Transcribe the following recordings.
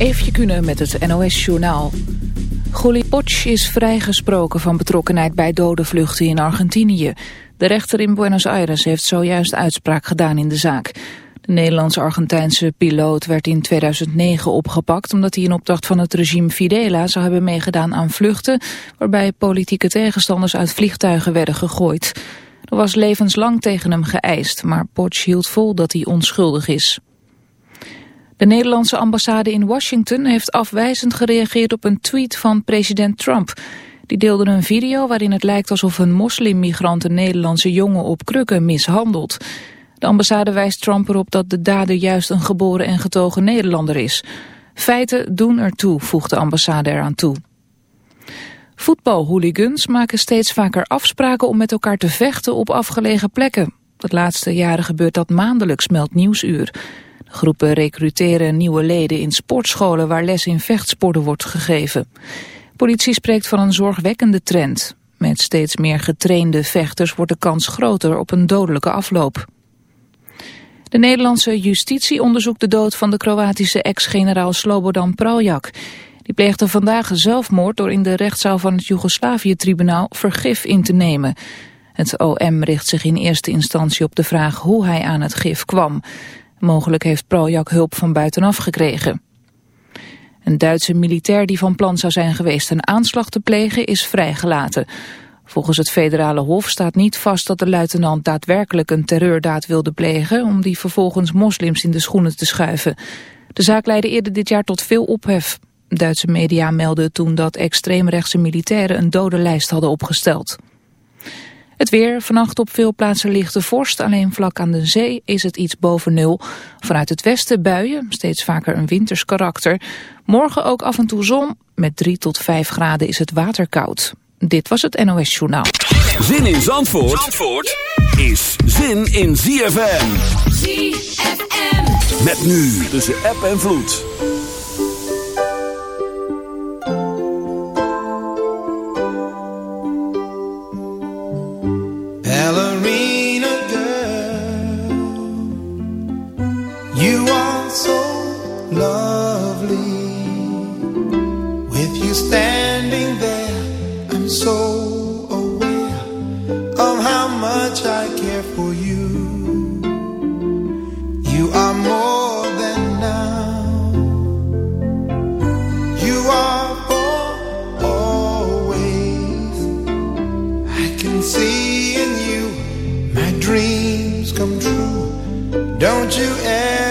Eefje Kunnen met het NOS-journaal. Goli Poch is vrijgesproken van betrokkenheid bij dode vluchten in Argentinië. De rechter in Buenos Aires heeft zojuist uitspraak gedaan in de zaak. De Nederlands-Argentijnse piloot werd in 2009 opgepakt... omdat hij in opdracht van het regime Fidela zou hebben meegedaan aan vluchten... waarbij politieke tegenstanders uit vliegtuigen werden gegooid. Er was levenslang tegen hem geëist, maar Poch hield vol dat hij onschuldig is. De Nederlandse ambassade in Washington heeft afwijzend gereageerd op een tweet van president Trump. Die deelde een video waarin het lijkt alsof een moslimmigrant een Nederlandse jongen op krukken mishandelt. De ambassade wijst Trump erop dat de dader juist een geboren en getogen Nederlander is. Feiten doen ertoe, voegt de ambassade eraan toe. Voetbalhooligans maken steeds vaker afspraken om met elkaar te vechten op afgelegen plekken. De laatste jaren gebeurt dat maandelijks, meldt Nieuwsuur. Groepen recruteren nieuwe leden in sportscholen waar les in vechtsporten wordt gegeven. Politie spreekt van een zorgwekkende trend. Met steeds meer getrainde vechters wordt de kans groter op een dodelijke afloop. De Nederlandse justitie onderzoekt de dood van de Kroatische ex-generaal Slobodan Praljak. Die pleegde vandaag zelfmoord door in de rechtszaal van het Joegoslavië-tribunaal vergif in te nemen. Het OM richt zich in eerste instantie op de vraag hoe hij aan het gif kwam. Mogelijk heeft Proljak hulp van buitenaf gekregen. Een Duitse militair die van plan zou zijn geweest een aanslag te plegen is vrijgelaten. Volgens het federale hof staat niet vast dat de luitenant daadwerkelijk een terreurdaad wilde plegen... om die vervolgens moslims in de schoenen te schuiven. De zaak leidde eerder dit jaar tot veel ophef. Duitse media melden toen dat extreemrechtse militairen een dodenlijst hadden opgesteld. Het weer, vannacht op veel plaatsen ligt de vorst. Alleen vlak aan de zee is het iets boven nul. Vanuit het westen buien, steeds vaker een winters karakter. Morgen ook af en toe zon. Met 3 tot 5 graden is het waterkoud. Dit was het NOS Journaal. Zin in Zandvoort, Zandvoort is zin in ZFM. ZFM. Met nu tussen app en vloed. how much I care for you. You are more than now. You are for always. I can see in you my dreams come true. Don't you ever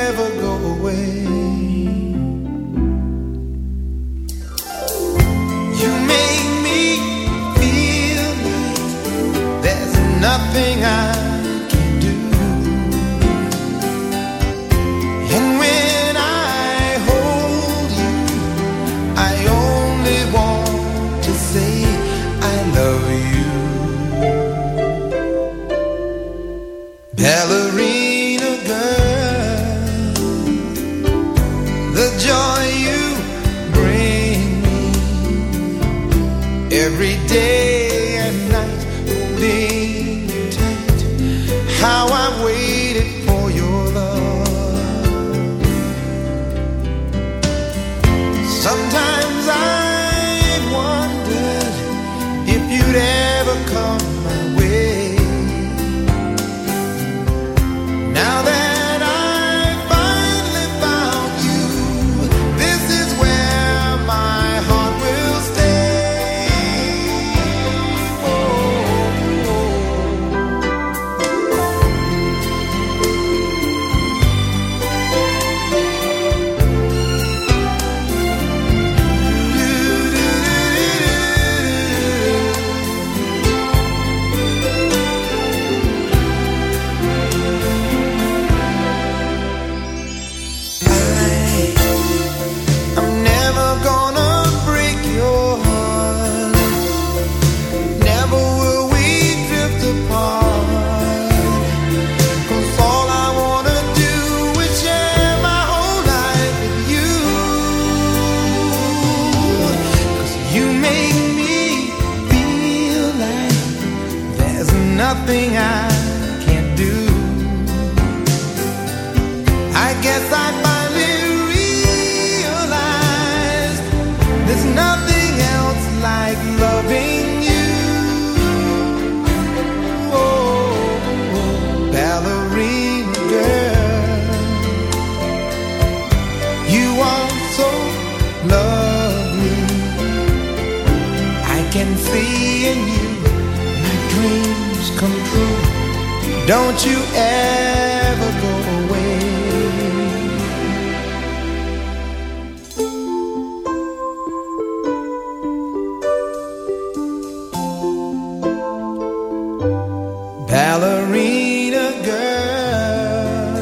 ballerina girl.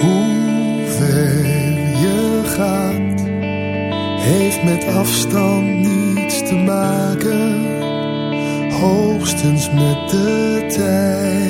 Hoe ver je gaat, heeft met afstand niets te maken, hoogstens met de tijd.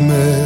με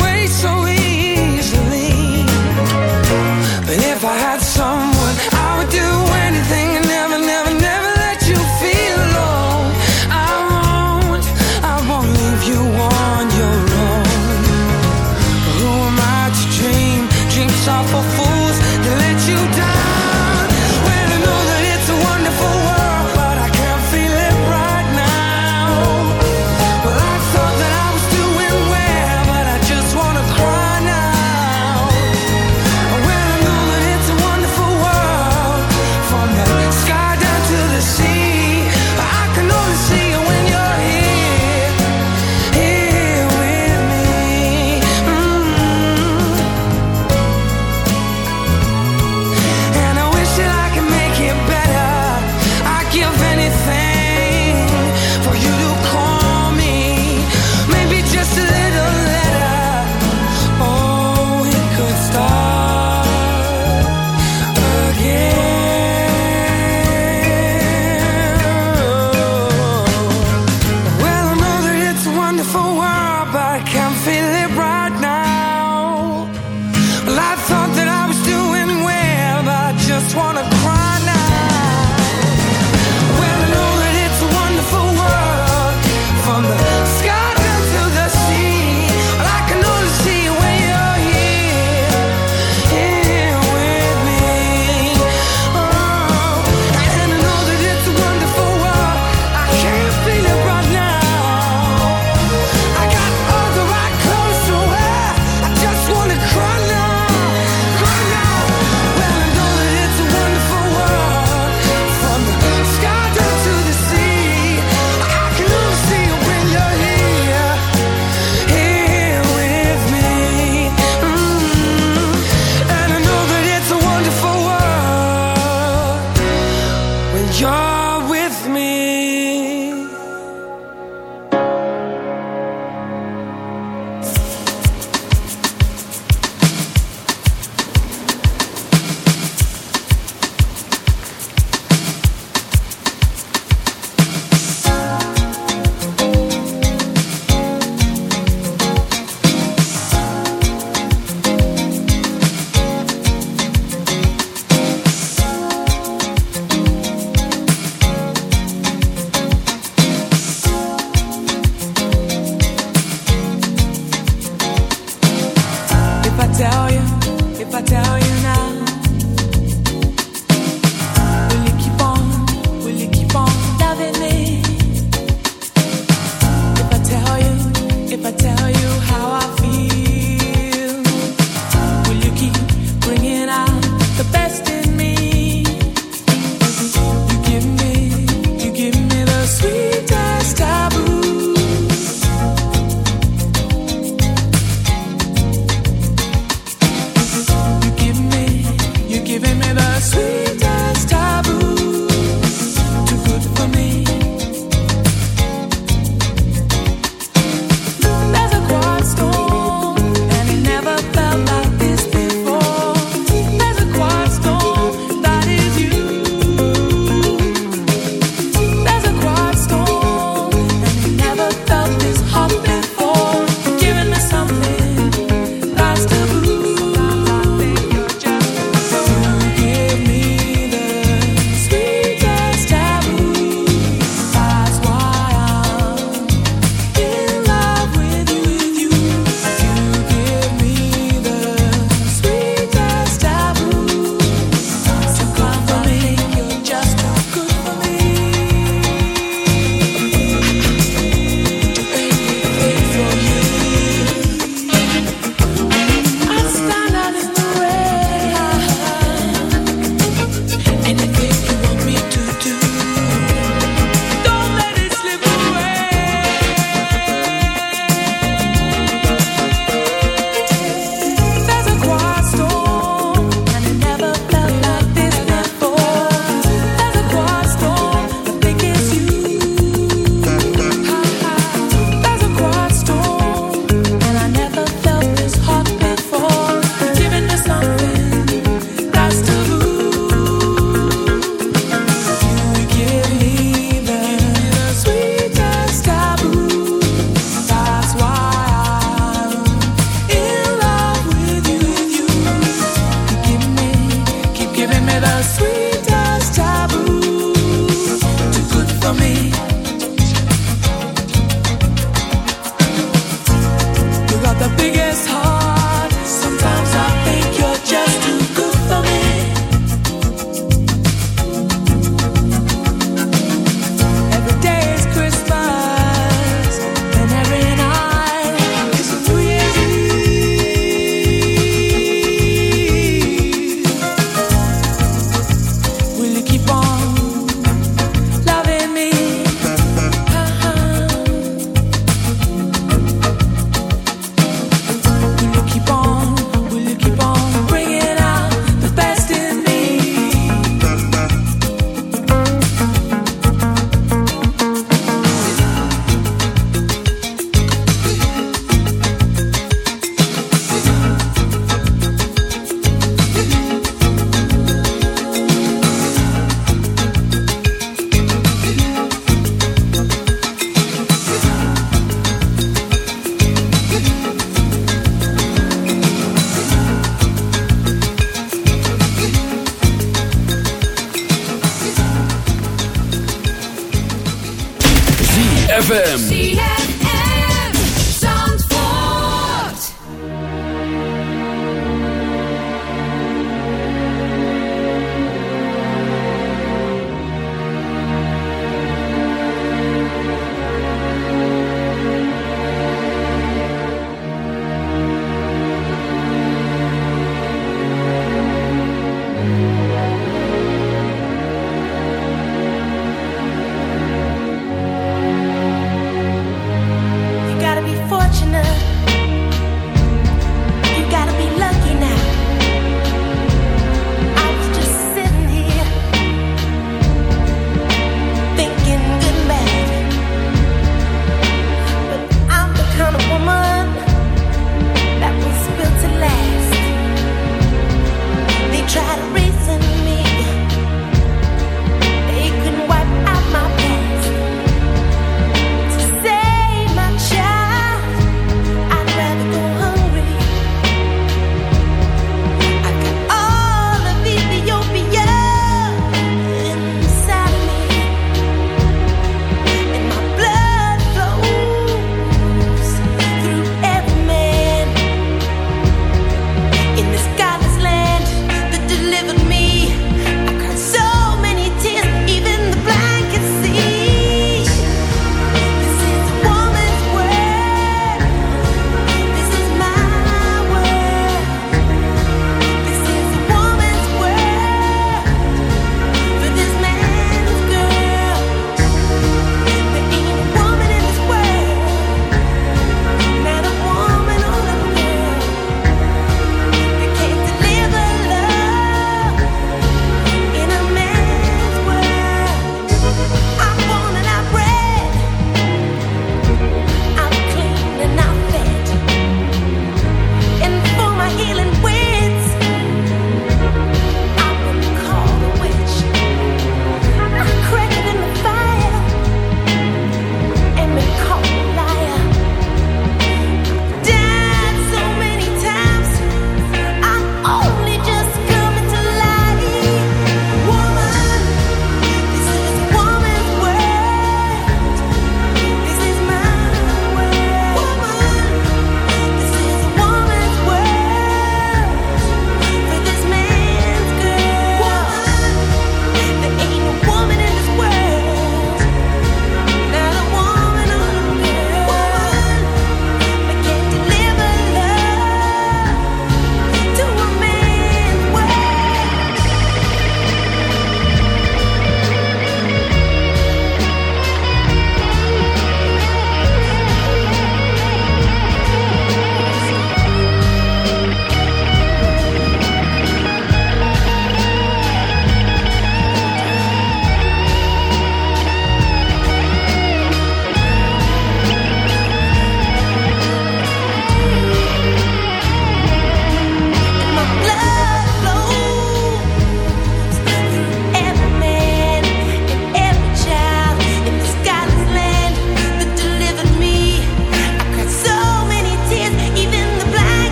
ZFM.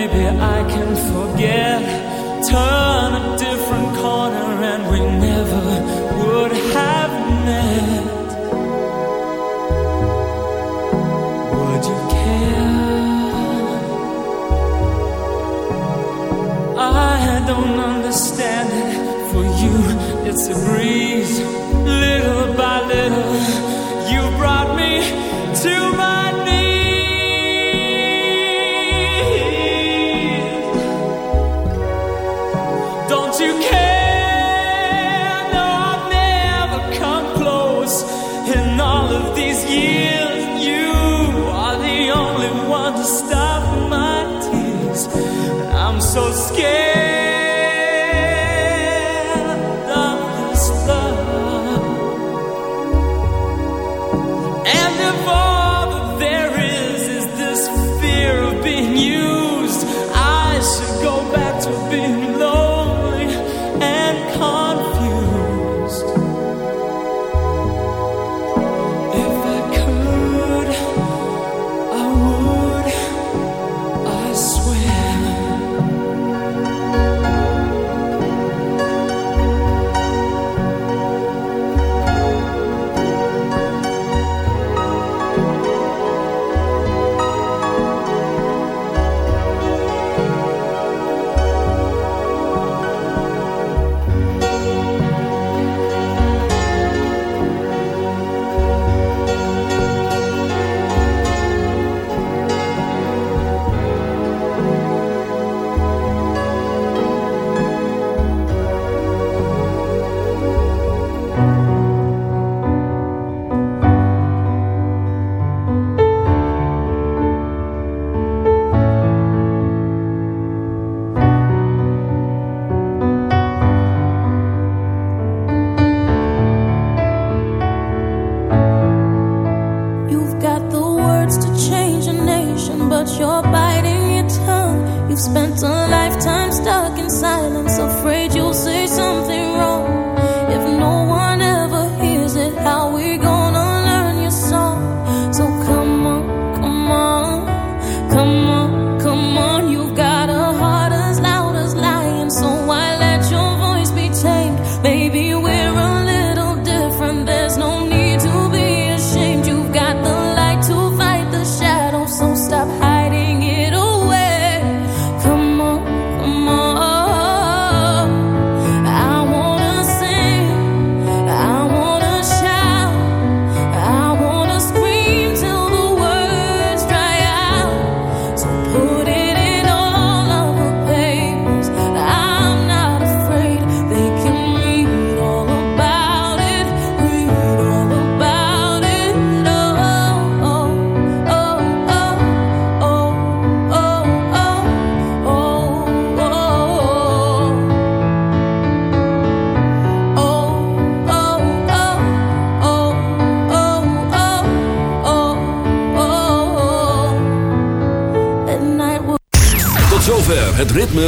Maybe I can forget. Turn a different corner and we never would have met. Would you care? I don't understand it. For you, it's a breeze.